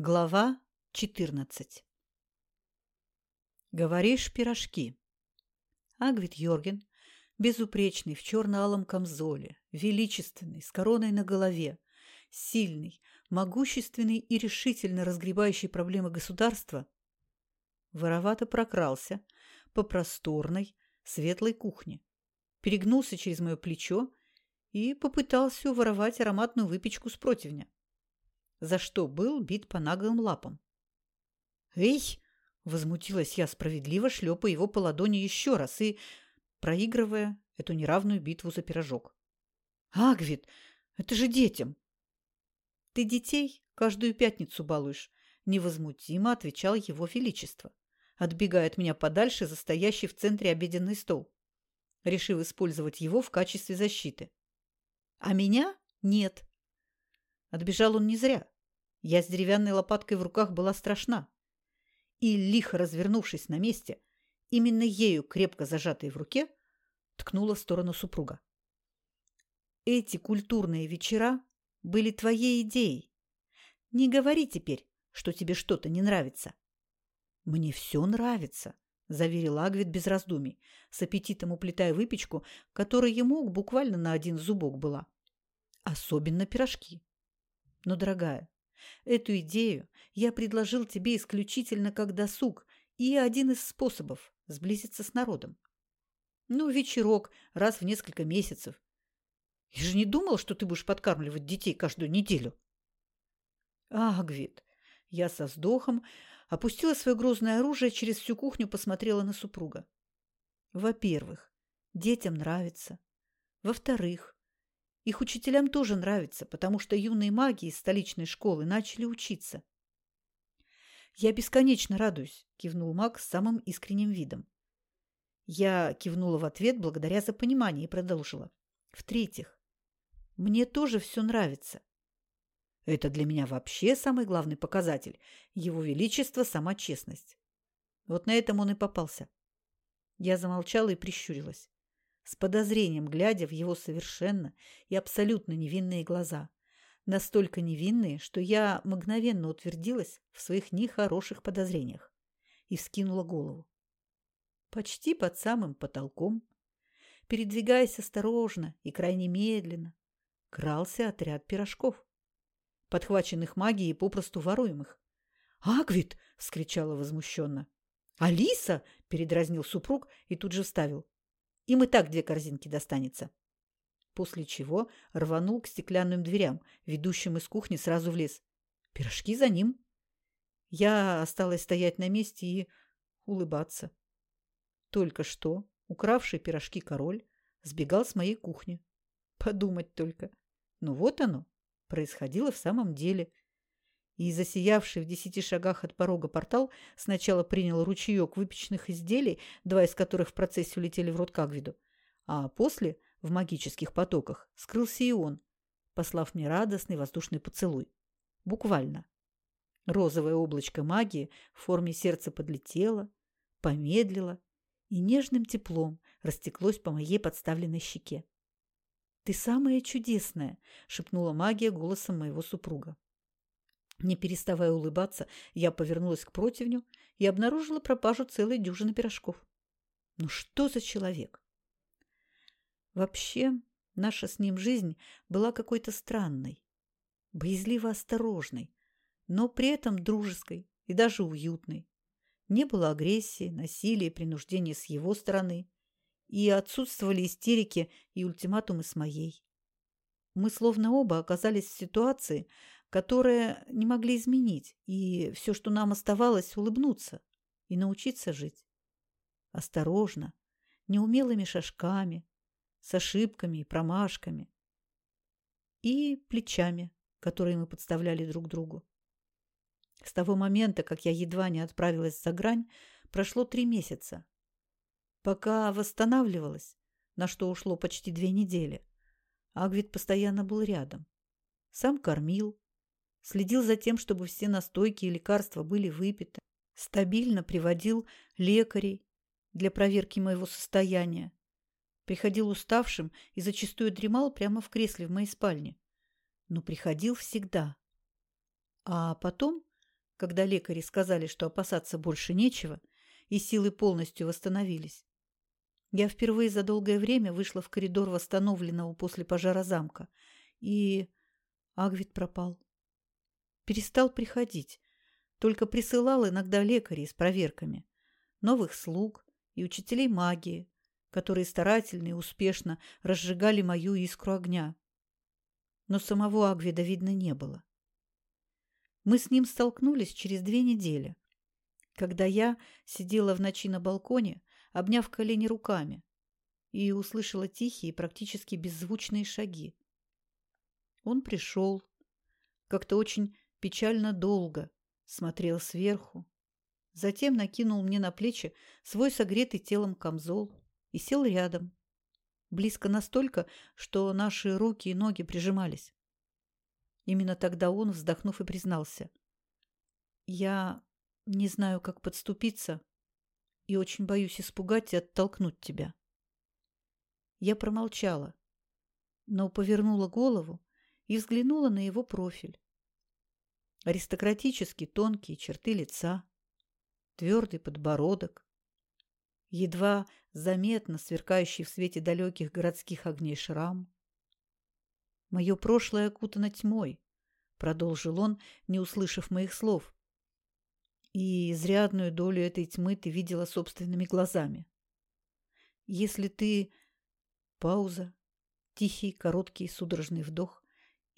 Глава 14 Говоришь, пирожки. Агвит Йорген, безупречный, в черно-алом камзоле, величественный, с короной на голове, сильный, могущественный и решительно разгребающий проблемы государства, воровато прокрался по просторной, светлой кухне, перегнулся через мое плечо и попытался уворовать ароматную выпечку с противня за что был бит по наглым лапам. «Эй!» – возмутилась я, справедливо шлепая его по ладони еще раз и проигрывая эту неравную битву за пирожок. «Агвит, это же детям!» «Ты детей каждую пятницу балуешь», – невозмутимо отвечал его величество, отбегая от меня подальше за стоящий в центре обеденный стол, решив использовать его в качестве защиты. «А меня нет», Отбежал он не зря. Я с деревянной лопаткой в руках была страшна. И, лихо развернувшись на месте, именно ею, крепко зажатой в руке, ткнула в сторону супруга. Эти культурные вечера были твоей идеей. Не говори теперь, что тебе что-то не нравится. Мне все нравится, заверил Агвит без раздумий, с аппетитом уплетая выпечку, которая ему буквально на один зубок была. Особенно пирожки. Но, дорогая, эту идею я предложил тебе исключительно как досуг и один из способов сблизиться с народом. Ну, вечерок раз в несколько месяцев. Я же не думал, что ты будешь подкармливать детей каждую неделю. Агвит, я со вздохом опустила свое грозное оружие, через всю кухню посмотрела на супруга. Во-первых, детям нравится. Во-вторых, их учителям тоже нравится, потому что юные маги из столичной школы начали учиться. «Я бесконечно радуюсь», – кивнул маг с самым искренним видом. Я кивнула в ответ благодаря за понимание и продолжила. «В-третьих, мне тоже все нравится. Это для меня вообще самый главный показатель. Его величество – сама честность. Вот на этом он и попался. Я замолчала и прищурилась с подозрением глядя в его совершенно и абсолютно невинные глаза. Настолько невинные, что я мгновенно утвердилась в своих нехороших подозрениях и вскинула голову. Почти под самым потолком, передвигаясь осторожно и крайне медленно, крался отряд пирожков, подхваченных магией попросту воруемых. «Агвит!» – вскричала возмущенно. «Алиса!» – передразнил супруг и тут же вставил. Им и так две корзинки достанется. После чего рванул к стеклянным дверям, ведущим из кухни сразу в лес. Пирожки за ним. Я осталась стоять на месте и улыбаться. Только что укравший пирожки король сбегал с моей кухни. Подумать только. Ну вот оно, происходило в самом деле – и засиявший в десяти шагах от порога портал сначала принял ручеек выпечных изделий, два из которых в процессе улетели в рот Кагвиду, а после, в магических потоках, скрылся и он, послав мне радостный воздушный поцелуй. Буквально. Розовое облачко магии в форме сердца подлетело, помедлило и нежным теплом растеклось по моей подставленной щеке. «Ты самая чудесная!» – шепнула магия голосом моего супруга. Не переставая улыбаться, я повернулась к противню и обнаружила пропажу целой дюжины пирожков. Ну что за человек? Вообще, наша с ним жизнь была какой-то странной, боязливо осторожной, но при этом дружеской и даже уютной. Не было агрессии, насилия принуждения с его стороны, и отсутствовали истерики и ультиматумы с моей. Мы словно оба оказались в ситуации, которое не могли изменить, и все, что нам оставалось, улыбнуться и научиться жить. Осторожно, неумелыми шажками, с ошибками и промашками. И плечами, которые мы подставляли друг другу. С того момента, как я едва не отправилась за грань, прошло три месяца. Пока восстанавливалась, на что ушло почти две недели, Агвит постоянно был рядом. Сам кормил, следил за тем, чтобы все настойки и лекарства были выпиты, стабильно приводил лекарей для проверки моего состояния, приходил уставшим и зачастую дремал прямо в кресле в моей спальне, но приходил всегда. А потом когда лекари сказали, что опасаться больше нечего, и силы полностью восстановились, я впервые за долгое время вышла в коридор восстановленного после пожара замка, и Агвит пропал. Перестал приходить, только присылал иногда лекарей с проверками, новых слуг и учителей магии, которые старательно и успешно разжигали мою искру огня. Но самого Агвида видно не было. Мы с ним столкнулись через две недели, когда я сидела в ночи на балконе, обняв колени руками, и услышала тихие, практически беззвучные шаги. Он пришел, как-то очень печально долго, смотрел сверху, затем накинул мне на плечи свой согретый телом камзол и сел рядом, близко настолько, что наши руки и ноги прижимались. Именно тогда он, вздохнув, и признался. «Я не знаю, как подступиться, и очень боюсь испугать и оттолкнуть тебя». Я промолчала, но повернула голову и взглянула на его профиль. Аристократически тонкие черты лица, твердый подбородок, едва заметно сверкающий в свете далеких городских огней шрам. «Мое прошлое окутано тьмой», — продолжил он, не услышав моих слов. «И изрядную долю этой тьмы ты видела собственными глазами. Если ты...» Пауза, тихий, короткий, судорожный вдох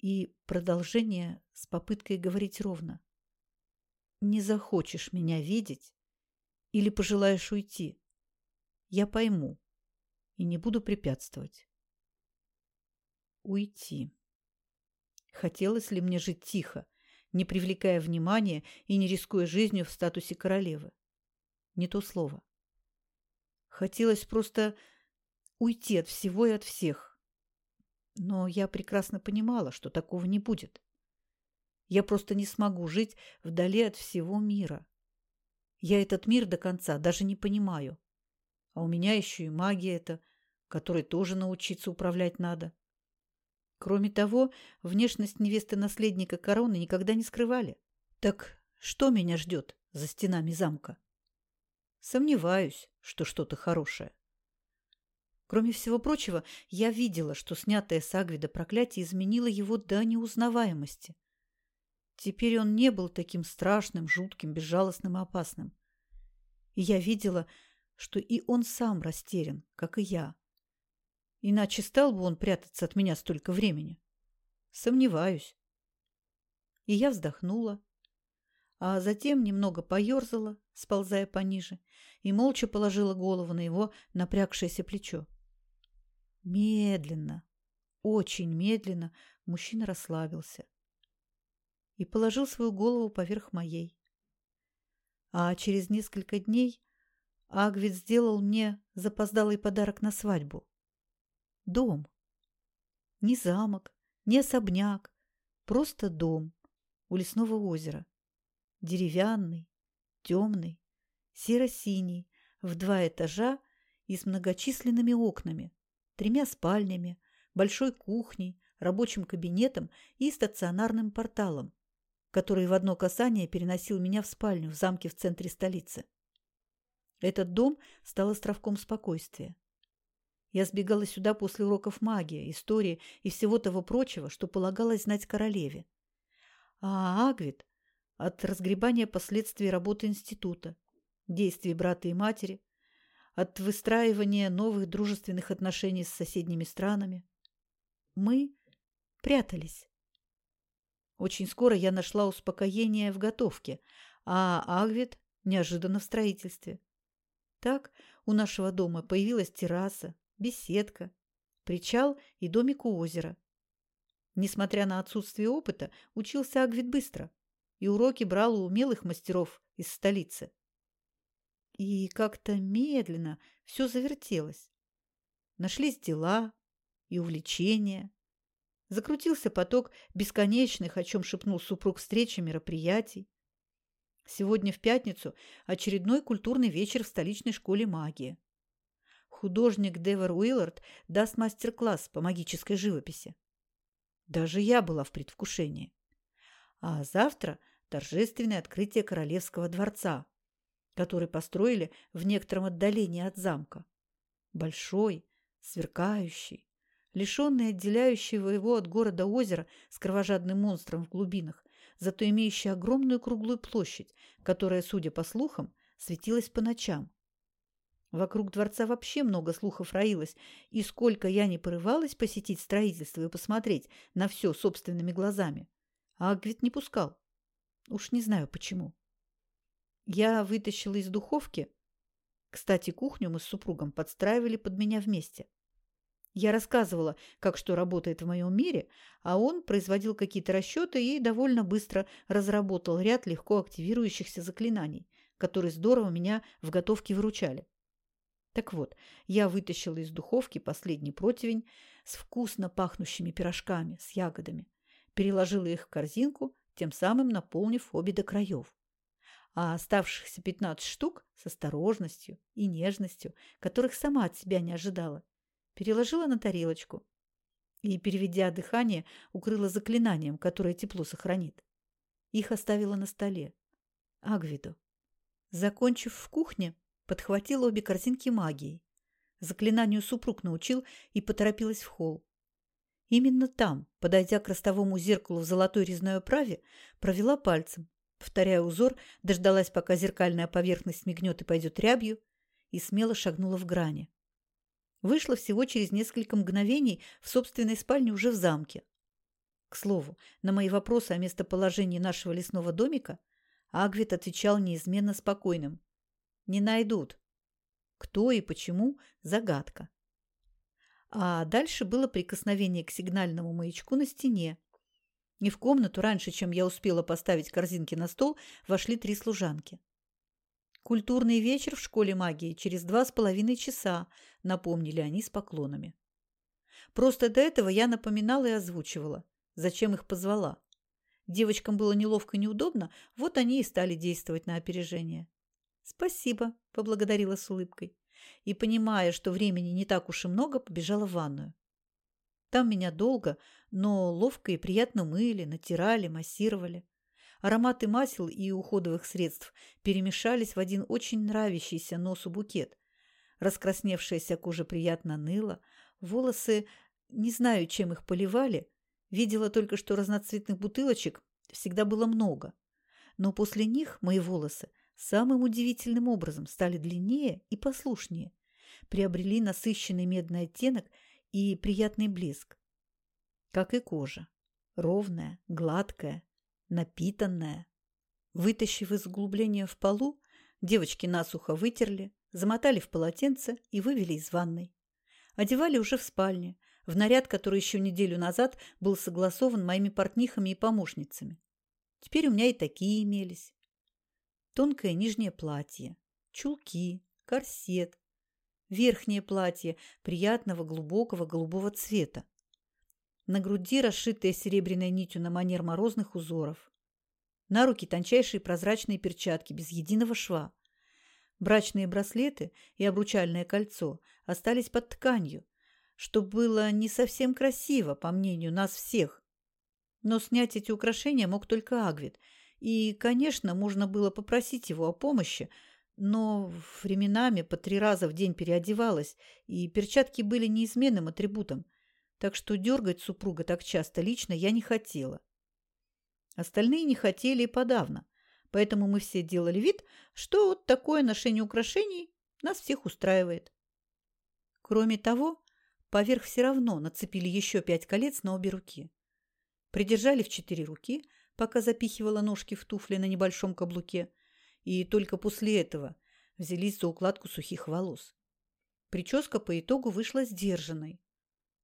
и продолжение с попыткой говорить ровно. «Не захочешь меня видеть или пожелаешь уйти?» Я пойму и не буду препятствовать. Уйти. Хотелось ли мне жить тихо, не привлекая внимания и не рискуя жизнью в статусе королевы? Не то слово. Хотелось просто уйти от всего и от всех. Но я прекрасно понимала, что такого не будет. Я просто не смогу жить вдали от всего мира. Я этот мир до конца даже не понимаю. А у меня еще и магия эта, которой тоже научиться управлять надо. Кроме того, внешность невесты наследника короны никогда не скрывали. Так что меня ждет за стенами замка? Сомневаюсь, что что-то хорошее. Кроме всего прочего, я видела, что снятое с Агвида проклятие изменило его до неузнаваемости. Теперь он не был таким страшным, жутким, безжалостным и опасным. И я видела, что и он сам растерян, как и я. Иначе стал бы он прятаться от меня столько времени. Сомневаюсь. И я вздохнула, а затем немного поерзала, сползая пониже, и молча положила голову на его напрягшееся плечо. Медленно, очень медленно мужчина расслабился и положил свою голову поверх моей. А через несколько дней Агвит сделал мне запоздалый подарок на свадьбу. Дом. Не замок, не особняк, просто дом у лесного озера. Деревянный, темный, серо-синий, в два этажа и с многочисленными окнами, тремя спальнями, большой кухней, рабочим кабинетом и стационарным порталом, который в одно касание переносил меня в спальню в замке в центре столицы. Этот дом стал островком спокойствия. Я сбегала сюда после уроков магии, истории и всего того прочего, что полагалось знать королеве. А Агвит – от разгребания последствий работы института, действий брата и матери, от выстраивания новых дружественных отношений с соседними странами. Мы прятались. Очень скоро я нашла успокоение в готовке, а Агвит неожиданно в строительстве. Так у нашего дома появилась терраса, беседка, причал и домик у озера. Несмотря на отсутствие опыта, учился Агвит быстро и уроки брал у умелых мастеров из столицы. И как-то медленно все завертелось. Нашлись дела и увлечения. Закрутился поток бесконечных, о чем шепнул супруг встречи мероприятий. Сегодня в пятницу очередной культурный вечер в столичной школе магии. Художник Девер Уиллард даст мастер-класс по магической живописи. Даже я была в предвкушении. А завтра торжественное открытие королевского дворца, который построили в некотором отдалении от замка. Большой, сверкающий, лишенный отделяющего его от города озера с кровожадным монстром в глубинах, зато имеющий огромную круглую площадь, которая, судя по слухам, светилась по ночам. Вокруг дворца вообще много слухов роилось, и сколько я не порывалась посетить строительство и посмотреть на все собственными глазами, а Агвит не пускал. Уж не знаю почему. Я вытащила из духовки. Кстати, кухню мы с супругом подстраивали под меня вместе. Я рассказывала, как что работает в моем мире, а он производил какие-то расчеты и довольно быстро разработал ряд легко активирующихся заклинаний, которые здорово меня в готовке выручали. Так вот, я вытащила из духовки последний противень с вкусно пахнущими пирожками с ягодами, переложила их в корзинку, тем самым наполнив обе до краев. А оставшихся пятнадцать штук с осторожностью и нежностью, которых сама от себя не ожидала, переложила на тарелочку и, переведя дыхание, укрыла заклинанием, которое тепло сохранит. Их оставила на столе. Агвиду. Закончив в кухне, подхватила обе корзинки магией. Заклинанию супруг научил и поторопилась в холл. Именно там, подойдя к ростовому зеркалу в золотой резной оправе, провела пальцем, повторяя узор, дождалась, пока зеркальная поверхность мигнет и пойдет рябью, и смело шагнула в грани. Вышла всего через несколько мгновений в собственной спальне уже в замке. К слову, на мои вопросы о местоположении нашего лесного домика Агвит отвечал неизменно спокойным. Не найдут. Кто и почему – загадка. А дальше было прикосновение к сигнальному маячку на стене. И в комнату, раньше, чем я успела поставить корзинки на стол, вошли три служанки. «Культурный вечер в школе магии через два с половиной часа», – напомнили они с поклонами. Просто до этого я напоминала и озвучивала, зачем их позвала. Девочкам было неловко и неудобно, вот они и стали действовать на опережение. «Спасибо», – поблагодарила с улыбкой. И, понимая, что времени не так уж и много, побежала в ванную. Там меня долго, но ловко и приятно мыли, натирали, массировали. Ароматы масел и уходовых средств перемешались в один очень нравящийся носу букет. Раскрасневшаяся кожа приятно ныла, волосы, не знаю, чем их поливали, видела только, что разноцветных бутылочек всегда было много. Но после них мои волосы самым удивительным образом стали длиннее и послушнее, приобрели насыщенный медный оттенок и приятный блеск. Как и кожа. Ровная, гладкая, напитанная. Вытащив из углубления в полу, девочки насухо вытерли, замотали в полотенце и вывели из ванной. Одевали уже в спальне, в наряд, который еще неделю назад был согласован моими портнихами и помощницами. Теперь у меня и такие имелись тонкое нижнее платье, чулки, корсет, верхнее платье приятного глубокого голубого цвета, на груди расшитая серебряной нитью на манер морозных узоров, на руки тончайшие прозрачные перчатки без единого шва. Брачные браслеты и обручальное кольцо остались под тканью, что было не совсем красиво, по мнению нас всех. Но снять эти украшения мог только Агвит – и, конечно, можно было попросить его о помощи, но временами по три раза в день переодевалась, и перчатки были неизменным атрибутом, так что дергать супруга так часто лично я не хотела. Остальные не хотели и подавно, поэтому мы все делали вид, что вот такое ношение украшений нас всех устраивает. Кроме того, поверх все равно нацепили еще пять колец на обе руки. Придержали в четыре руки – пока запихивала ножки в туфли на небольшом каблуке, и только после этого взялись за укладку сухих волос. Прическа по итогу вышла сдержанной.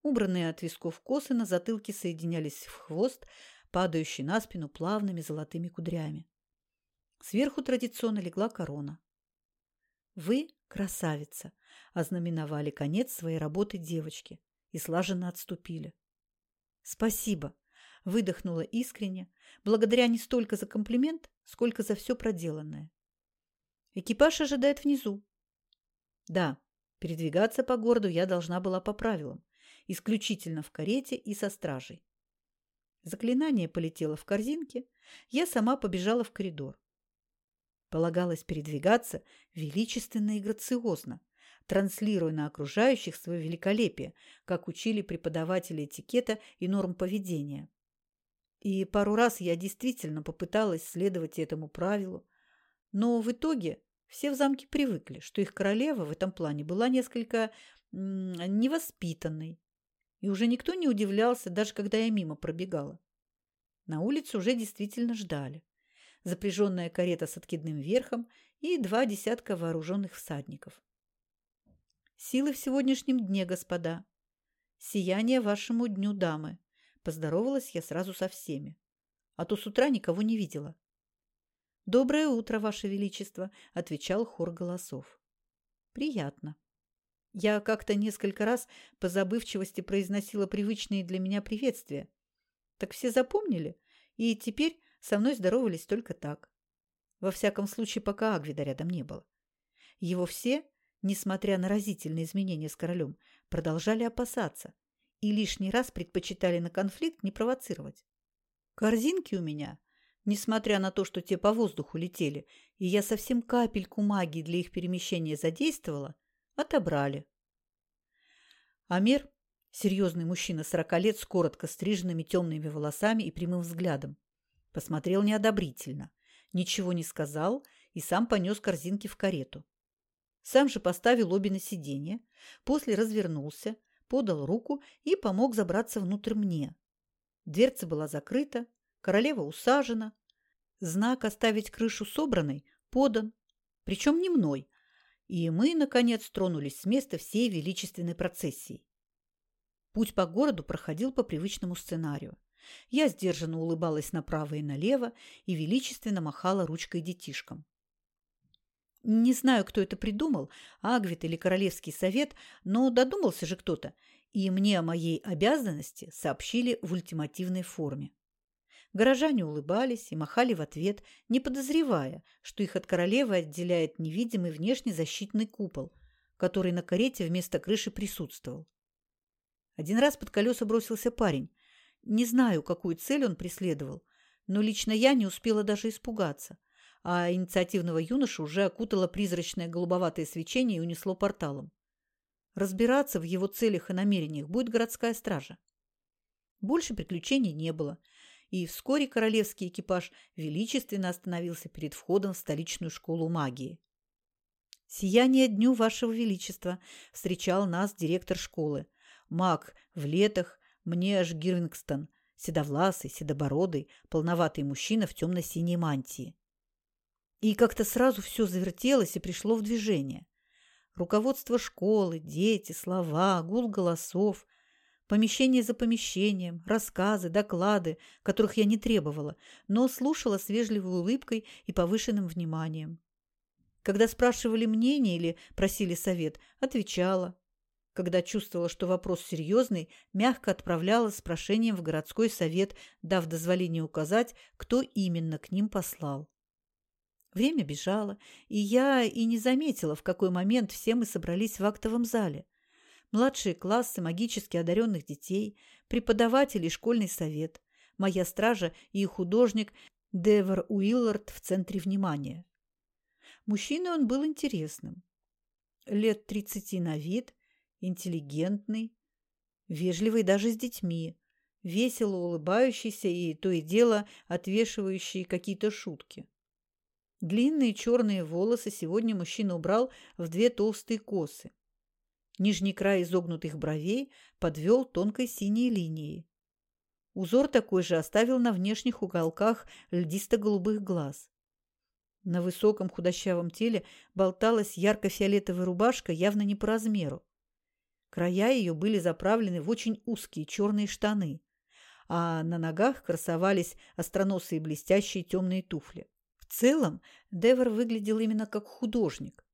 Убранные от висков косы на затылке соединялись в хвост, падающий на спину плавными золотыми кудрями. Сверху традиционно легла корона. «Вы красавица!» – ознаменовали конец своей работы девочки и слаженно отступили. «Спасибо!» Выдохнула искренне, благодаря не столько за комплимент, сколько за все проделанное. Экипаж ожидает внизу. Да, передвигаться по городу я должна была по правилам, исключительно в карете и со стражей. Заклинание полетело в корзинке, я сама побежала в коридор. Полагалось передвигаться величественно и грациозно, транслируя на окружающих свое великолепие, как учили преподаватели этикета и норм поведения. И пару раз я действительно попыталась следовать этому правилу, но в итоге все в замке привыкли, что их королева в этом плане была несколько невоспитанной, и уже никто не удивлялся, даже когда я мимо пробегала. На улице уже действительно ждали. Запряженная карета с откидным верхом и два десятка вооруженных всадников. Силы в сегодняшнем дне, господа. Сияние вашему дню, дамы. Поздоровалась я сразу со всеми. А то с утра никого не видела. «Доброе утро, Ваше Величество!» – отвечал хор голосов. «Приятно». Я как-то несколько раз по забывчивости произносила привычные для меня приветствия. Так все запомнили, и теперь со мной здоровались только так. Во всяком случае, пока Агвида рядом не было. Его все, несмотря на разительные изменения с королем, продолжали опасаться и лишний раз предпочитали на конфликт не провоцировать. Корзинки у меня Несмотря на то, что те по воздуху летели, и я совсем капельку магии для их перемещения задействовала, отобрали. Амир, серьезный мужчина сорока лет с коротко стриженными темными волосами и прямым взглядом, посмотрел неодобрительно, ничего не сказал и сам понес корзинки в карету. Сам же поставил обе на сиденье, после развернулся, подал руку и помог забраться внутрь мне. Дверца была закрыта, Королева усажена. Знак оставить крышу собранной подан, причем не мной. И мы, наконец, тронулись с места всей величественной процессии. Путь по городу проходил по привычному сценарию. Я сдержанно улыбалась направо и налево и величественно махала ручкой детишкам. Не знаю, кто это придумал, Агвит или Королевский совет, но додумался же кто-то, и мне о моей обязанности сообщили в ультимативной форме. Горожане улыбались и махали в ответ, не подозревая, что их от королевы отделяет невидимый внешний защитный купол, который на карете вместо крыши присутствовал. Один раз под колеса бросился парень. Не знаю, какую цель он преследовал, но лично я не успела даже испугаться, а инициативного юноша уже окутало призрачное голубоватое свечение и унесло порталом. Разбираться в его целях и намерениях будет городская стража. Больше приключений не было – и вскоре королевский экипаж величественно остановился перед входом в столичную школу магии. «Сияние дню вашего величества!» – встречал нас директор школы. Маг в летах, мне аж Гирвингстон, седовласый, седобородый, полноватый мужчина в темно-синей мантии. И как-то сразу все завертелось и пришло в движение. Руководство школы, дети, слова, гул голосов – Помещение за помещением, рассказы, доклады, которых я не требовала, но слушала с вежливой улыбкой и повышенным вниманием. Когда спрашивали мнение или просили совет, отвечала. Когда чувствовала, что вопрос серьезный, мягко отправляла с прошением в городской совет, дав дозволение указать, кто именно к ним послал. Время бежало, и я и не заметила, в какой момент все мы собрались в актовом зале – младшие классы магически одаренных детей, преподаватели и школьный совет, моя стража и художник Девер Уиллард в центре внимания. Мужчиной он был интересным. Лет тридцати на вид, интеллигентный, вежливый даже с детьми, весело улыбающийся и то и дело отвешивающий какие-то шутки. Длинные черные волосы сегодня мужчина убрал в две толстые косы. Нижний край изогнутых бровей подвел тонкой синей линией. Узор такой же оставил на внешних уголках льдисто-голубых глаз. На высоком худощавом теле болталась ярко-фиолетовая рубашка, явно не по размеру. Края ее были заправлены в очень узкие черные штаны, а на ногах красовались остроносые блестящие темные туфли. В целом Девер выглядел именно как художник,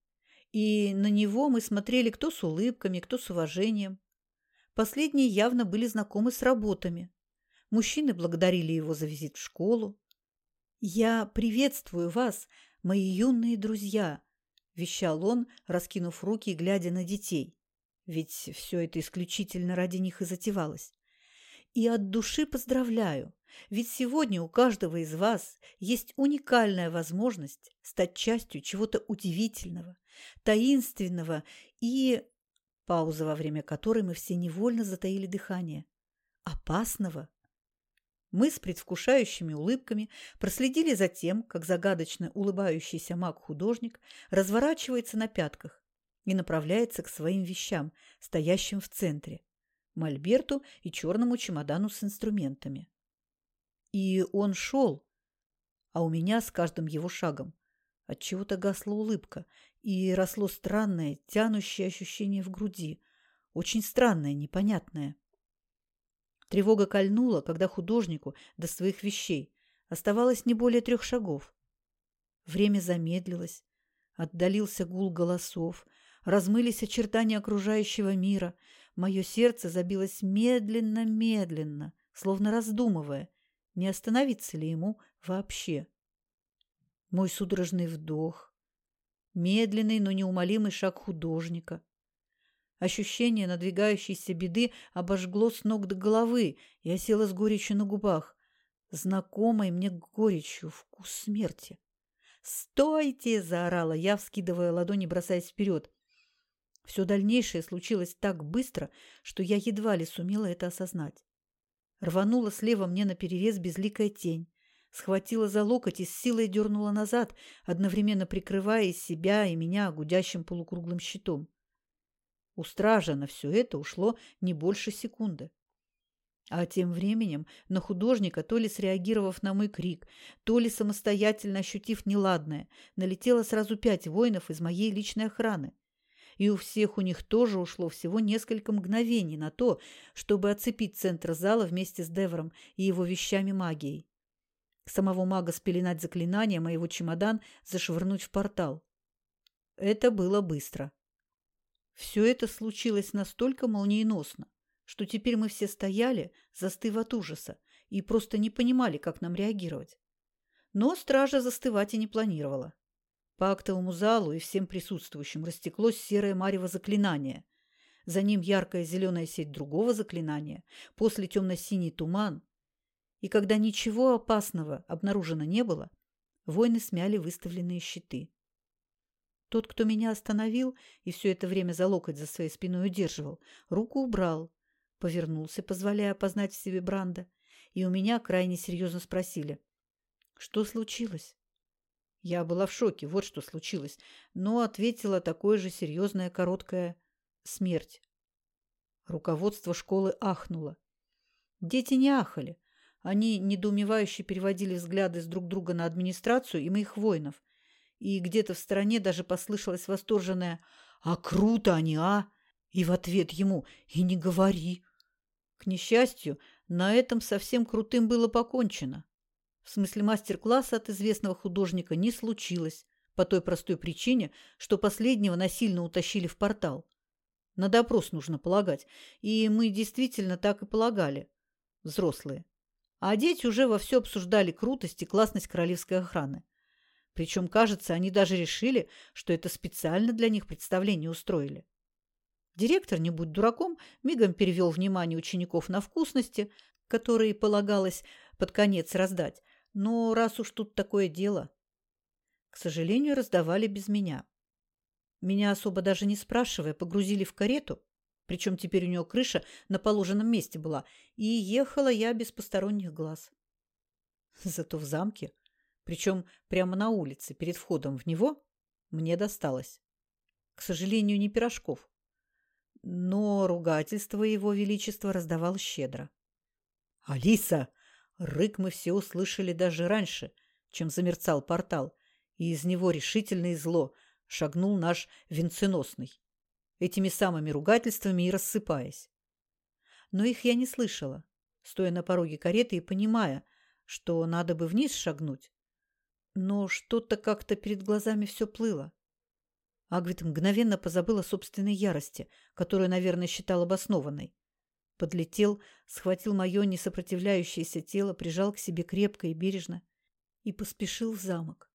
и на него мы смотрели кто с улыбками, кто с уважением. Последние явно были знакомы с работами. Мужчины благодарили его за визит в школу. «Я приветствую вас, мои юные друзья», – вещал он, раскинув руки и глядя на детей. Ведь все это исключительно ради них и затевалось. И от души поздравляю, ведь сегодня у каждого из вас есть уникальная возможность стать частью чего-то удивительного, таинственного и... Пауза, во время которой мы все невольно затаили дыхание. Опасного. Мы с предвкушающими улыбками проследили за тем, как загадочно улыбающийся маг-художник разворачивается на пятках и направляется к своим вещам, стоящим в центре – мольберту и черному чемодану с инструментами. И он шел, а у меня с каждым его шагом от чего то гасла улыбка, и росло странное, тянущее ощущение в груди. Очень странное, непонятное. Тревога кольнула, когда художнику до своих вещей оставалось не более трех шагов. Время замедлилось, отдалился гул голосов, размылись очертания окружающего мира. Мое сердце забилось медленно-медленно, словно раздумывая, не остановиться ли ему вообще. Мой судорожный вдох, медленный, но неумолимый шаг художника. Ощущение надвигающейся беды обожгло с ног до головы, и осела с горечью на губах. Знакомой мне горечью вкус смерти. «Стойте!» – заорала я, вскидывая ладони, бросаясь вперед. Все дальнейшее случилось так быстро, что я едва ли сумела это осознать. Рванула слева мне наперерез безликая тень схватила за локоть и с силой дернула назад, одновременно прикрывая из себя и меня гудящим полукруглым щитом. У стража на все это ушло не больше секунды. А тем временем на художника, то ли среагировав на мой крик, то ли самостоятельно ощутив неладное, налетело сразу пять воинов из моей личной охраны. И у всех у них тоже ушло всего несколько мгновений на то, чтобы оцепить центр зала вместе с Девером и его вещами магией. Самого мага спеленать заклинанием, а его чемодан зашвырнуть в портал. Это было быстро. Все это случилось настолько молниеносно, что теперь мы все стояли, застыв от ужаса, и просто не понимали, как нам реагировать. Но стража застывать и не планировала. По актовому залу и всем присутствующим растеклось серое марево заклинание. За ним яркая зеленая сеть другого заклинания, после темно-синий туман, и когда ничего опасного обнаружено не было, воины смяли выставленные щиты. Тот, кто меня остановил и все это время за локоть за своей спиной удерживал, руку убрал, повернулся, позволяя опознать в себе Бранда, и у меня крайне серьезно спросили, что случилось? Я была в шоке, вот что случилось, но ответила такое же серьезное короткое «смерть». Руководство школы ахнуло. Дети не ахали, они недоумевающе переводили взгляды с друг друга на администрацию и моих воинов. И где-то в стороне даже послышалось восторженное «А круто они, а!» И в ответ ему «И не говори!» К несчастью, на этом совсем крутым было покончено. В смысле мастер-класса от известного художника не случилось, по той простой причине, что последнего насильно утащили в портал. На допрос нужно полагать, и мы действительно так и полагали, взрослые а дети уже вовсю обсуждали крутость и классность королевской охраны. Причем, кажется, они даже решили, что это специально для них представление устроили. Директор, не будь дураком, мигом перевел внимание учеников на вкусности, которые полагалось под конец раздать. Но раз уж тут такое дело... К сожалению, раздавали без меня. Меня особо даже не спрашивая, погрузили в карету, причем теперь у нее крыша на положенном месте была, и ехала я без посторонних глаз. Зато в замке, причем прямо на улице, перед входом в него, мне досталось. К сожалению, не пирожков. Но ругательство его величества раздавал щедро. «Алиса!» Рык мы все услышали даже раньше, чем замерцал портал, и из него решительно и зло шагнул наш венценосный этими самыми ругательствами и рассыпаясь. Но их я не слышала, стоя на пороге кареты и понимая, что надо бы вниз шагнуть. Но что-то как-то перед глазами все плыло. Агвит мгновенно позабыла собственной ярости, которую, наверное, считал обоснованной. Подлетел, схватил мое несопротивляющееся тело, прижал к себе крепко и бережно и поспешил в замок.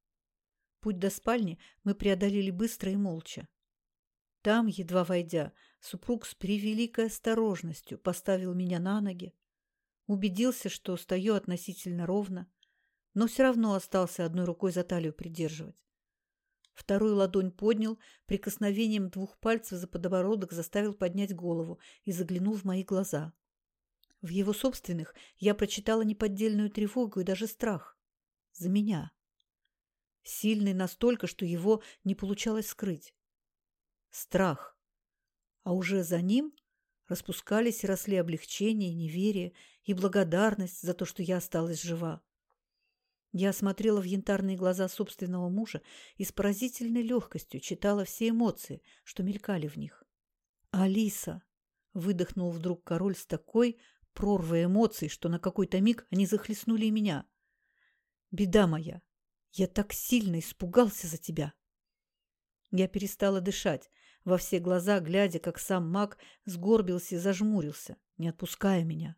Путь до спальни мы преодолели быстро и молча. Там, едва войдя, супруг с превеликой осторожностью поставил меня на ноги, убедился, что стою относительно ровно, но все равно остался одной рукой за талию придерживать. Вторую ладонь поднял, прикосновением двух пальцев за подбородок заставил поднять голову и заглянул в мои глаза. В его собственных я прочитала неподдельную тревогу и даже страх. За меня. Сильный настолько, что его не получалось скрыть. Страх. А уже за ним распускались и росли облегчение, неверие и благодарность за то, что я осталась жива. Я смотрела в янтарные глаза собственного мужа и с поразительной легкостью читала все эмоции, что мелькали в них. «Алиса!» – выдохнул вдруг король с такой прорвой эмоций, что на какой-то миг они захлестнули и меня. «Беда моя! Я так сильно испугался за тебя!» Я перестала дышать, во все глаза глядя, как сам маг сгорбился и зажмурился, не отпуская меня.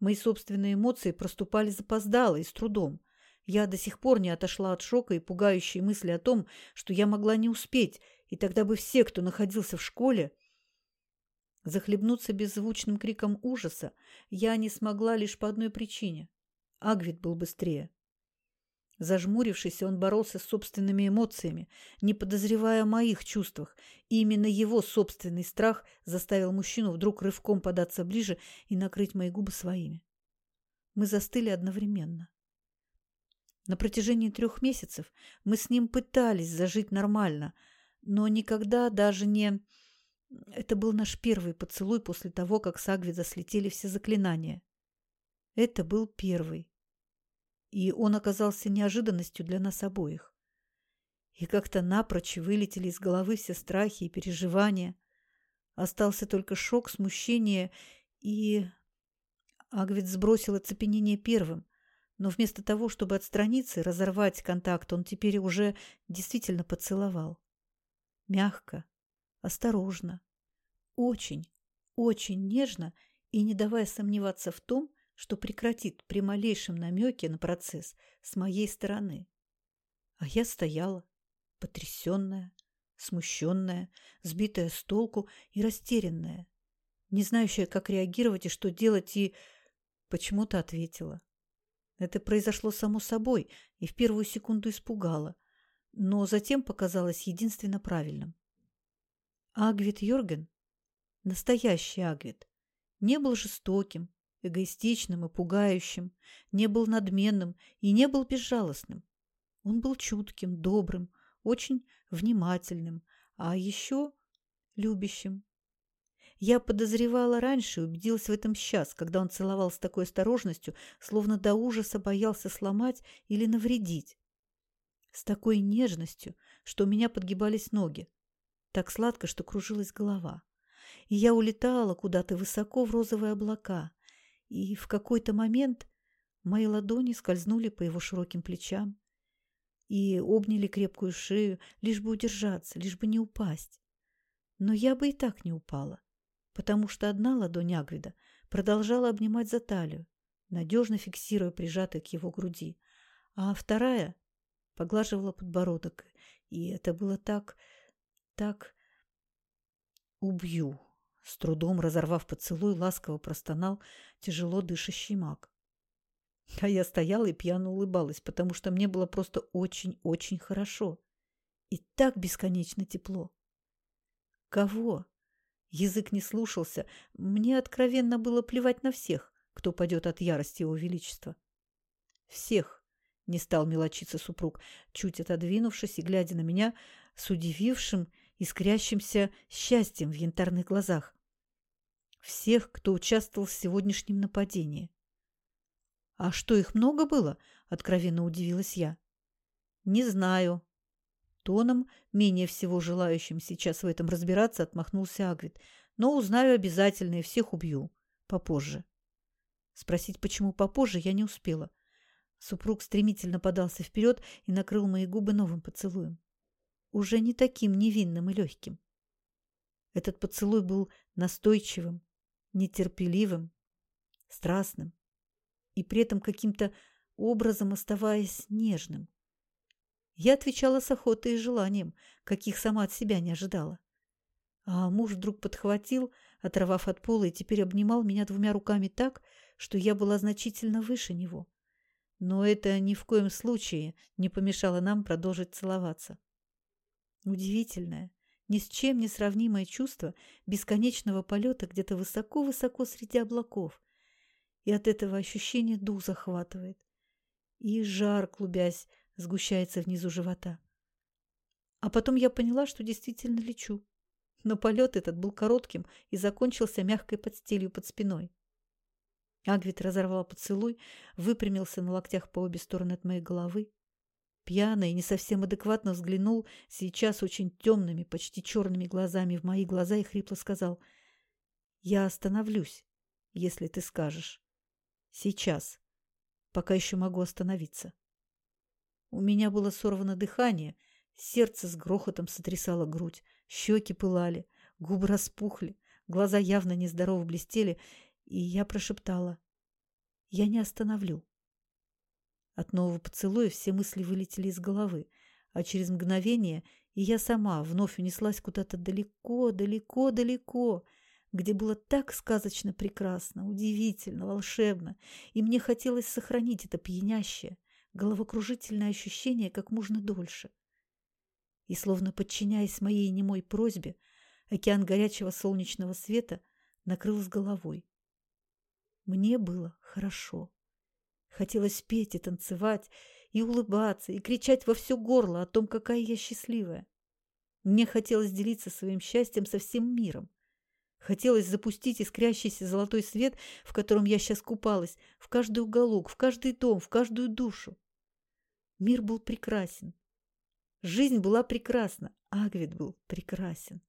Мои собственные эмоции проступали запоздало и с трудом – я до сих пор не отошла от шока и пугающей мысли о том, что я могла не успеть, и тогда бы все, кто находился в школе... Захлебнуться беззвучным криком ужаса я не смогла лишь по одной причине. Агвит был быстрее. Зажмурившись, он боролся с собственными эмоциями, не подозревая о моих чувствах, и именно его собственный страх заставил мужчину вдруг рывком податься ближе и накрыть мои губы своими. Мы застыли одновременно. На протяжении трех месяцев мы с ним пытались зажить нормально, но никогда даже не... Это был наш первый поцелуй после того, как с Агвида слетели все заклинания. Это был первый. И он оказался неожиданностью для нас обоих. И как-то напрочь вылетели из головы все страхи и переживания. Остался только шок, смущение и... Агвид сбросил оцепенение первым, но вместо того, чтобы отстраниться и разорвать контакт, он теперь уже действительно поцеловал. Мягко, осторожно, очень, очень нежно и не давая сомневаться в том, что прекратит при малейшем намеке на процесс с моей стороны. А я стояла, потрясенная, смущенная, сбитая с толку и растерянная, не знающая, как реагировать и что делать, и почему-то ответила. Это произошло само собой и в первую секунду испугало, но затем показалось единственно правильным. Агвит Йорген, настоящий Агвит, не был жестоким, эгоистичным и пугающим, не был надменным и не был безжалостным. Он был чутким, добрым, очень внимательным, а еще любящим, я подозревала раньше и убедилась в этом сейчас, когда он целовал с такой осторожностью, словно до ужаса боялся сломать или навредить. С такой нежностью, что у меня подгибались ноги. Так сладко, что кружилась голова. И я улетала куда-то высоко в розовые облака. И в какой-то момент мои ладони скользнули по его широким плечам и обняли крепкую шею, лишь бы удержаться, лишь бы не упасть. Но я бы и так не упала потому что одна ладонь Агвида продолжала обнимать за талию, надежно фиксируя прижатый к его груди, а вторая поглаживала подбородок, и это было так... так... «Убью!» С трудом разорвав поцелуй, ласково простонал тяжело дышащий маг. А я стояла и пьяно улыбалась, потому что мне было просто очень-очень хорошо. И так бесконечно тепло. Кого? Язык не слушался. Мне откровенно было плевать на всех, кто падет от ярости его величества. Всех, не стал мелочиться супруг, чуть отодвинувшись и глядя на меня с удивившим, искрящимся счастьем в янтарных глазах. Всех, кто участвовал в сегодняшнем нападении. «А что, их много было?» – откровенно удивилась я. «Не знаю», Тоном, менее всего желающим сейчас в этом разбираться, отмахнулся Агвит. Но узнаю обязательно и всех убью. Попозже. Спросить, почему попозже, я не успела. Супруг стремительно подался вперед и накрыл мои губы новым поцелуем. Уже не таким невинным и легким. Этот поцелуй был настойчивым, нетерпеливым, страстным и при этом каким-то образом оставаясь нежным. Я отвечала с охотой и желанием, каких сама от себя не ожидала. А муж вдруг подхватил, оторвав от пола, и теперь обнимал меня двумя руками так, что я была значительно выше него. Но это ни в коем случае не помешало нам продолжить целоваться. Удивительное, ни с чем не сравнимое чувство бесконечного полета где-то высоко-высоко среди облаков. И от этого ощущения дух захватывает. И жар, клубясь, сгущается внизу живота. А потом я поняла, что действительно лечу. Но полет этот был коротким и закончился мягкой подстелью под спиной. Агвит разорвал поцелуй, выпрямился на локтях по обе стороны от моей головы. Пьяно и не совсем адекватно взглянул сейчас очень темными, почти черными глазами в мои глаза и хрипло сказал «Я остановлюсь, если ты скажешь. Сейчас, пока еще могу остановиться». У меня было сорвано дыхание, сердце с грохотом сотрясало грудь, щеки пылали, губы распухли, глаза явно нездорово блестели, и я прошептала «Я не остановлю». От нового поцелуя все мысли вылетели из головы, а через мгновение и я сама вновь унеслась куда-то далеко, далеко, далеко, где было так сказочно прекрасно, удивительно, волшебно, и мне хотелось сохранить это пьянящее, головокружительное ощущение как можно дольше. И, словно подчиняясь моей немой просьбе, океан горячего солнечного света накрыл с головой. Мне было хорошо. Хотелось петь и танцевать, и улыбаться, и кричать во все горло о том, какая я счастливая. Мне хотелось делиться своим счастьем со всем миром. Хотелось запустить искрящийся золотой свет, в котором я сейчас купалась, в каждый уголок, в каждый дом, в каждую душу. Мир был прекрасен. Жизнь была прекрасна. Агвит был прекрасен.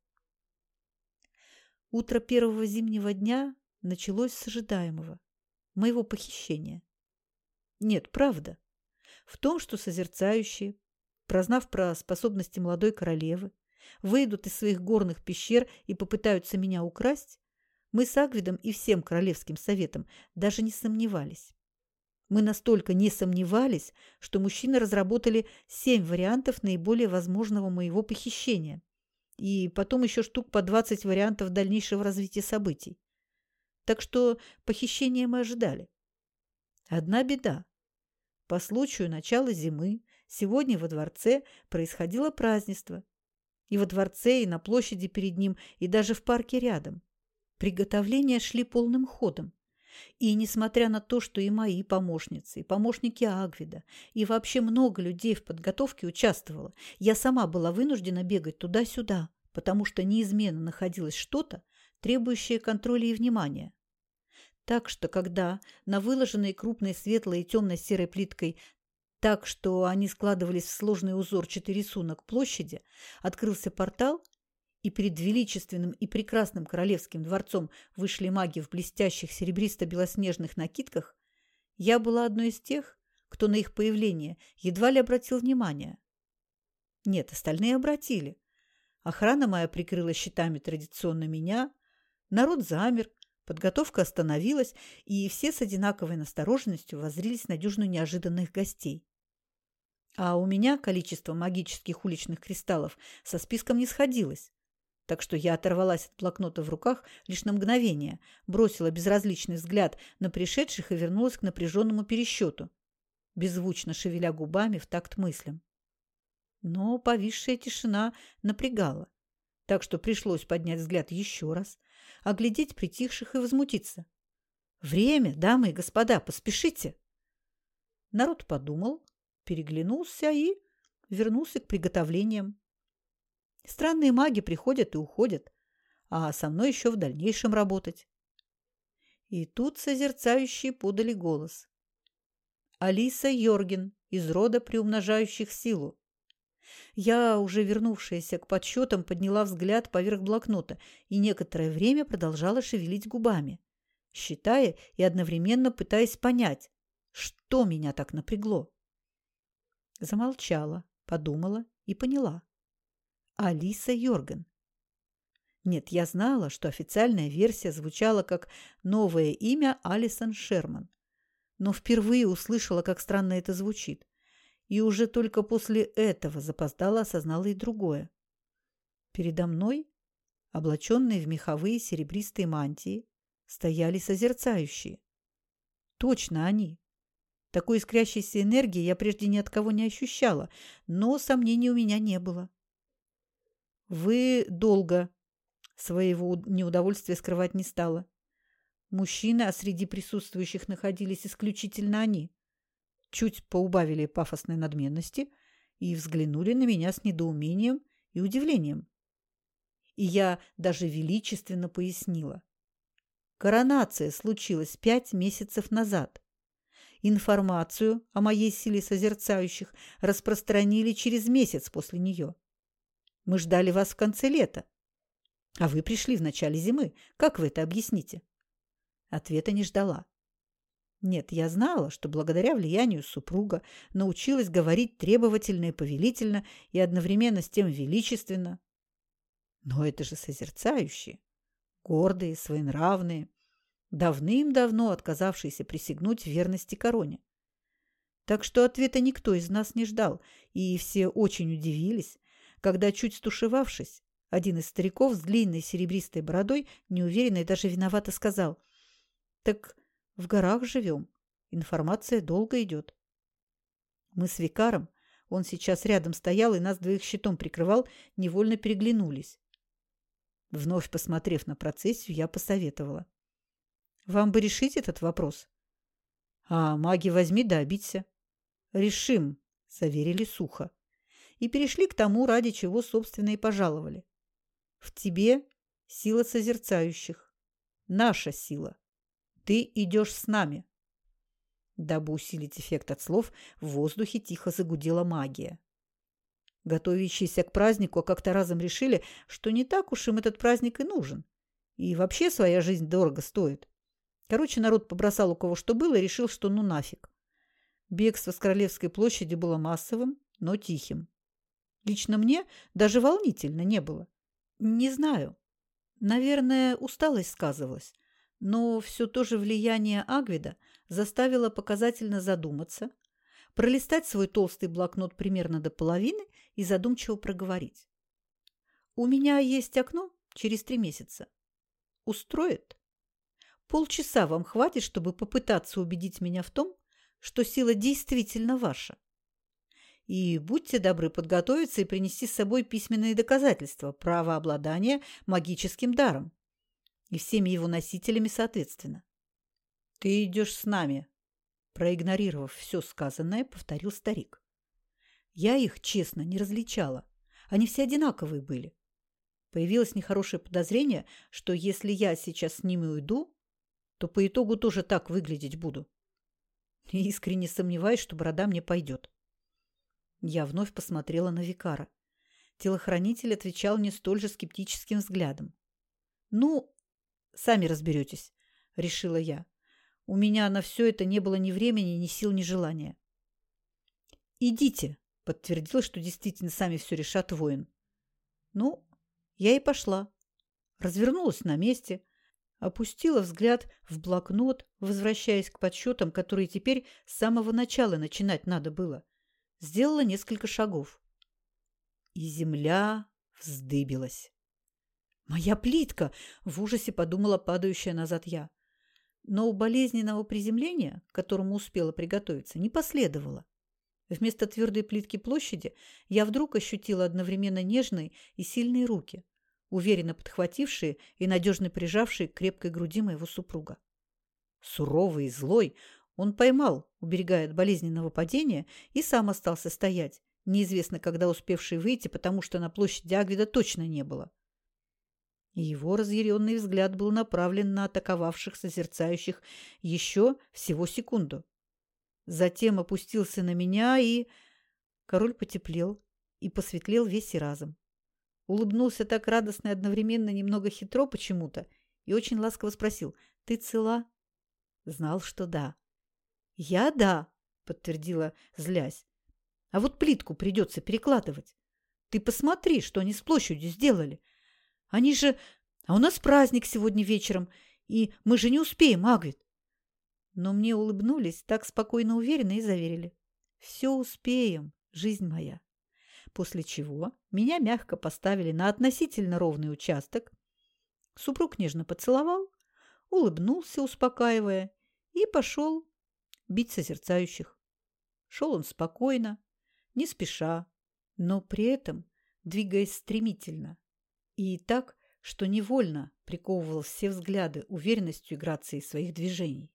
Утро первого зимнего дня началось с ожидаемого, моего похищения. Нет, правда. В том, что созерцающие, прознав про способности молодой королевы, выйдут из своих горных пещер и попытаются меня украсть, мы с Агвидом и всем королевским советом даже не сомневались. Мы настолько не сомневались, что мужчины разработали семь вариантов наиболее возможного моего похищения и потом еще штук по 20 вариантов дальнейшего развития событий. Так что похищение мы ожидали. Одна беда. По случаю начала зимы сегодня во дворце происходило празднество. И во дворце, и на площади перед ним, и даже в парке рядом. Приготовления шли полным ходом. И несмотря на то, что и мои помощницы, и помощники Агвида, и вообще много людей в подготовке участвовало, я сама была вынуждена бегать туда-сюда, потому что неизменно находилось что-то, требующее контроля и внимания. Так что, когда на выложенной крупной светлой и темно-серой плиткой так, что они складывались в сложный узорчатый рисунок площади, открылся портал, и перед величественным и прекрасным королевским дворцом вышли маги в блестящих серебристо-белоснежных накидках, я была одной из тех, кто на их появление едва ли обратил внимание. Нет, остальные обратили. Охрана моя прикрыла щитами традиционно меня, народ замер, подготовка остановилась, и все с одинаковой настороженностью воззрились на дюжину неожиданных гостей. А у меня количество магических уличных кристаллов со списком не сходилось. Так что я оторвалась от блокнота в руках лишь на мгновение, бросила безразличный взгляд на пришедших и вернулась к напряженному пересчету, беззвучно шевеля губами в такт мыслям. Но повисшая тишина напрягала, так что пришлось поднять взгляд еще раз, оглядеть притихших и возмутиться. «Время, дамы и господа, поспешите!» Народ подумал, переглянулся и вернулся к приготовлениям. Странные маги приходят и уходят, а со мной еще в дальнейшем работать. И тут созерцающие подали голос. Алиса Йорген из рода приумножающих силу. Я, уже вернувшаяся к подсчетам, подняла взгляд поверх блокнота и некоторое время продолжала шевелить губами, считая и одновременно пытаясь понять, что меня так напрягло. Замолчала, подумала и поняла. Алиса Йорген. Нет, я знала, что официальная версия звучала как новое имя Алисон Шерман. Но впервые услышала, как странно это звучит. И уже только после этого запоздала осознала и другое. Передо мной, облаченные в меховые серебристые мантии, стояли созерцающие. точно они. Такой искрящейся энергии я прежде ни от кого не ощущала, но сомнений у меня не было. Вы долго своего неудовольствия скрывать не стала. Мужчины, а среди присутствующих находились исключительно они, чуть поубавили пафосной надменности и взглянули на меня с недоумением и удивлением. И я даже величественно пояснила. Коронация случилась пять месяцев назад. Информацию о моей силе созерцающих распространили через месяц после нее. Мы ждали вас в конце лета, а вы пришли в начале зимы. Как вы это объясните? Ответа не ждала. Нет, я знала, что благодаря влиянию супруга научилась говорить требовательно и повелительно и одновременно с тем величественно. Но это же созерцающие, гордые, своенравные, давным-давно отказавшиеся присягнуть верности короне. Так что ответа никто из нас не ждал, и все очень удивились, когда, чуть стушевавшись, один из стариков с длинной серебристой бородой, неуверенно и даже виновато сказал, «Так в горах живем. Информация долго идет. Мы с Викаром, он сейчас рядом стоял и нас двоих щитом прикрывал, невольно переглянулись. Вновь посмотрев на процессию, я посоветовала. Вам бы решить этот вопрос. А маги возьми да. Решим, заверили сухо. И перешли к тому, ради чего, собственно, и пожаловали. В тебе сила созерцающих. Наша сила. Ты идешь с нами. Дабы усилить эффект от слов, в воздухе тихо загудела магия. Готовящиеся к празднику как-то разом решили, что не так уж им этот праздник и нужен. И вообще своя жизнь дорого стоит. Короче, народ побросал у кого что было и решил, что ну нафиг. Бегство с Королевской площади было массовым, но тихим. Лично мне даже волнительно не было. Не знаю. Наверное, усталость сказывалась. Но все то же влияние Агвида заставило показательно задуматься, пролистать свой толстый блокнот примерно до половины и задумчиво проговорить. «У меня есть окно через три месяца. Устроит? Полчаса вам хватит, чтобы попытаться убедить меня в том, что сила действительно ваша. И будьте добры подготовиться и принести с собой письменные доказательства права обладания магическим даром и всеми его носителями соответственно. «Ты идешь с нами», – проигнорировав все сказанное, повторил старик. Я их, честно, не различала. Они все одинаковые были. Появилось нехорошее подозрение, что если я сейчас с ними уйду, то по итогу тоже так выглядеть буду. И искренне сомневаюсь, что борода мне пойдет. Я вновь посмотрела на Викара. Телохранитель отвечал мне столь же скептическим взглядом. «Ну, Сами разберетесь, — решила я. У меня на все это не было ни времени, ни сил, ни желания. «Идите», — подтвердил, что действительно сами все решат воин. Ну, я и пошла. Развернулась на месте, опустила взгляд в блокнот, возвращаясь к подсчетам, которые теперь с самого начала начинать надо было. Сделала несколько шагов. И земля вздыбилась. «Моя плитка!» – в ужасе подумала падающая назад я. Но у болезненного приземления, к которому успела приготовиться, не последовало. Вместо твердой плитки площади я вдруг ощутила одновременно нежные и сильные руки, уверенно подхватившие и надежно прижавшие к крепкой груди моего супруга. Суровый и злой, он поймал, уберегая от болезненного падения, и сам остался стоять, неизвестно когда успевший выйти, потому что на площади Агвида точно не было его разъяренный взгляд был направлен на атаковавших созерцающих еще всего секунду. Затем опустился на меня, и... Король потеплел и посветлел весь и разом. Улыбнулся так радостно и одновременно немного хитро почему-то и очень ласково спросил «Ты цела?» Знал, что да. «Я да», — подтвердила, злясь. «А вот плитку придется перекладывать. Ты посмотри, что они с площадью сделали. Они же... А у нас праздник сегодня вечером, и мы же не успеем, Агвит. Но мне улыбнулись, так спокойно уверенно и заверили. Все успеем, жизнь моя. После чего меня мягко поставили на относительно ровный участок. Супруг нежно поцеловал, улыбнулся, успокаивая, и пошел бить созерцающих. Шел он спокойно, не спеша, но при этом двигаясь стремительно. И так, что невольно приковывал все взгляды уверенностью и грацией своих движений.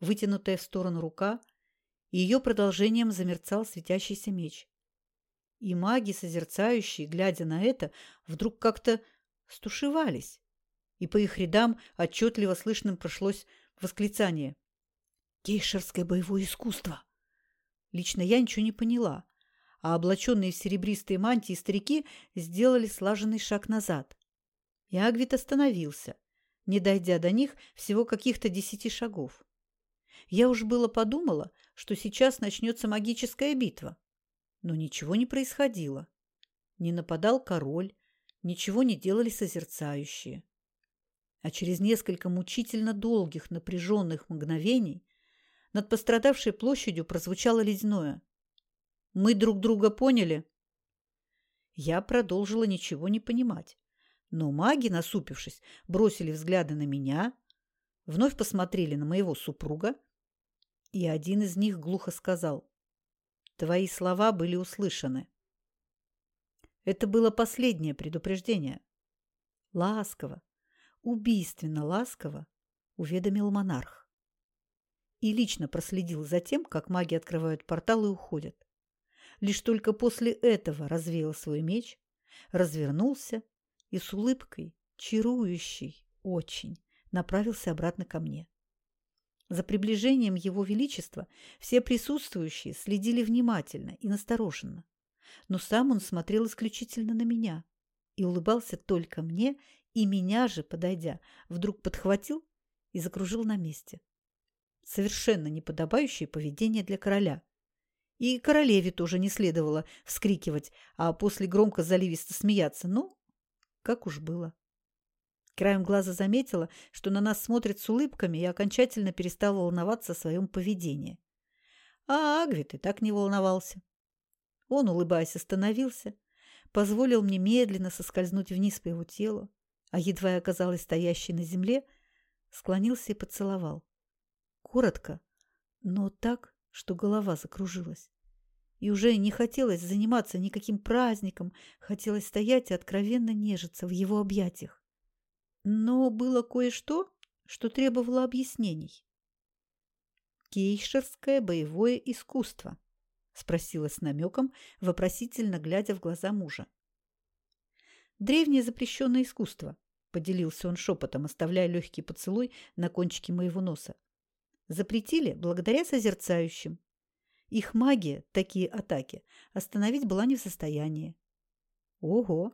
Вытянутая в сторону рука, и ее продолжением замерцал светящийся меч. И маги, созерцающие, глядя на это, вдруг как-то стушевались, и по их рядам отчетливо слышным прошлось восклицание «Гейшерское боевое искусство!» Лично я ничего не поняла, а облаченные в серебристые мантии старики сделали слаженный шаг назад. И Агвит остановился, не дойдя до них всего каких-то десяти шагов. Я уж было подумала, что сейчас начнется магическая битва. Но ничего не происходило. Не нападал король, ничего не делали созерцающие. А через несколько мучительно долгих напряженных мгновений над пострадавшей площадью прозвучало ледяное. «Мы друг друга поняли?» Я продолжила ничего не понимать. Но маги, насупившись, бросили взгляды на меня, вновь посмотрели на моего супруга, и один из них глухо сказал «Твои слова были услышаны». Это было последнее предупреждение. Ласково, убийственно ласково уведомил монарх. И лично проследил за тем, как маги открывают портал и уходят. Лишь только после этого развеял свой меч, развернулся и с улыбкой, чарующей очень, направился обратно ко мне. За приближением Его Величества все присутствующие следили внимательно и настороженно, но сам он смотрел исключительно на меня и улыбался только мне, и меня же, подойдя, вдруг подхватил и закружил на месте. Совершенно неподобающее поведение для короля. И королеве тоже не следовало вскрикивать, а после громко заливисто смеяться. Ну, как уж было. Краем глаза заметила, что на нас смотрят с улыбками и окончательно перестала волноваться о своем поведении. А Агвит и так не волновался. Он, улыбаясь, остановился, позволил мне медленно соскользнуть вниз по его телу, а едва я оказалась стоящей на земле, склонился и поцеловал. Коротко, но так, что голова закружилась. И уже не хотелось заниматься никаким праздником, хотелось стоять и откровенно нежиться в его объятиях. Но было кое-что, что требовало объяснений. «Кейшерское боевое искусство», — спросила с намеком, вопросительно глядя в глаза мужа. «Древнее запрещенное искусство», — поделился он шепотом, оставляя легкий поцелуй на кончике моего носа. «Запретили благодаря созерцающим. Их магия, такие атаки, остановить была не в состоянии. Ого!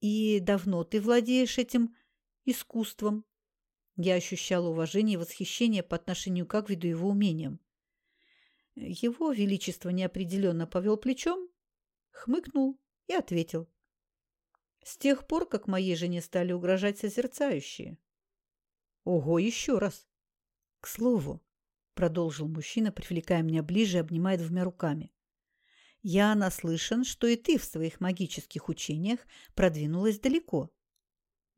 И давно ты владеешь этим искусством? Я ощущала уважение и восхищение по отношению к Агвиду его умениям. Его Величество неопределенно повел плечом, хмыкнул и ответил. С тех пор, как моей жене стали угрожать созерцающие. Ого, еще раз! К слову, продолжил мужчина, привлекая меня ближе и обнимая двумя руками. Я наслышан, что и ты в своих магических учениях продвинулась далеко.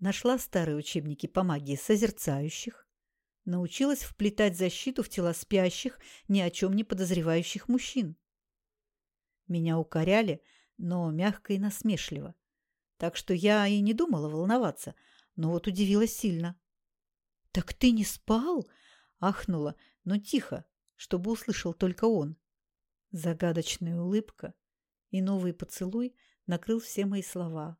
Нашла старые учебники по магии созерцающих, научилась вплетать защиту в тела спящих, ни о чем не подозревающих мужчин. Меня укоряли, но мягко и насмешливо. Так что я и не думала волноваться, но вот удивилась сильно. «Так ты не спал?» – ахнула, но тихо, чтобы услышал только он. Загадочная улыбка и новый поцелуй накрыл все мои слова,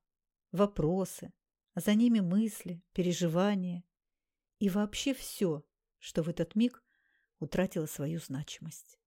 вопросы, а за ними мысли, переживания и вообще все, что в этот миг утратило свою значимость.